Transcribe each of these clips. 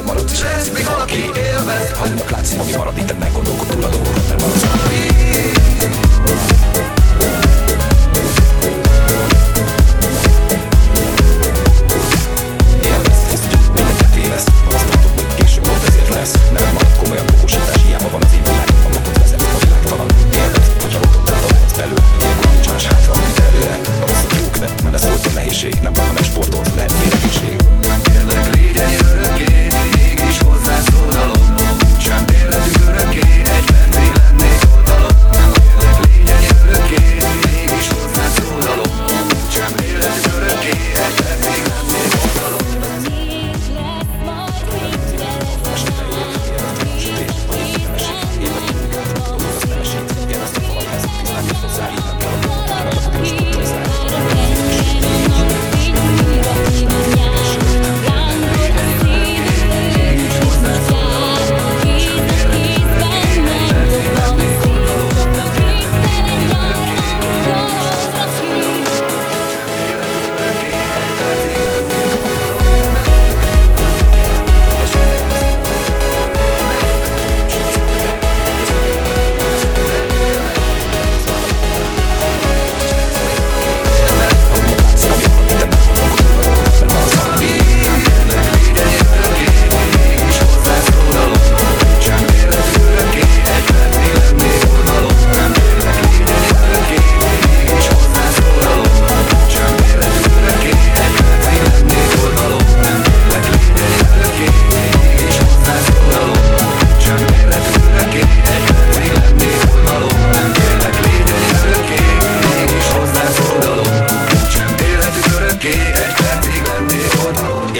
Van maradt és lesz még valaki élvez Annak látszik, ami marad itt ennek gondolkod a dolgokat Mert marad Nem komolyan okosítás, hiába van az én világ, a a világtalan. Érted, hogyha ott tartasz belül, akkor nincs más hátra, mint előre. A rosszak jók, de nem lesz a nehézség, nem van, nem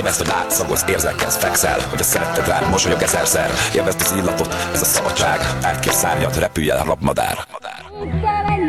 Élvezd, hogy látszagolsz, érzekkelsz, fekszel Hogy a szeretted rád mosolyog ezerszer. Élvezd az illatot, ez a szabadság. Átkér szárnyat, repülj el, rabmadár. Egy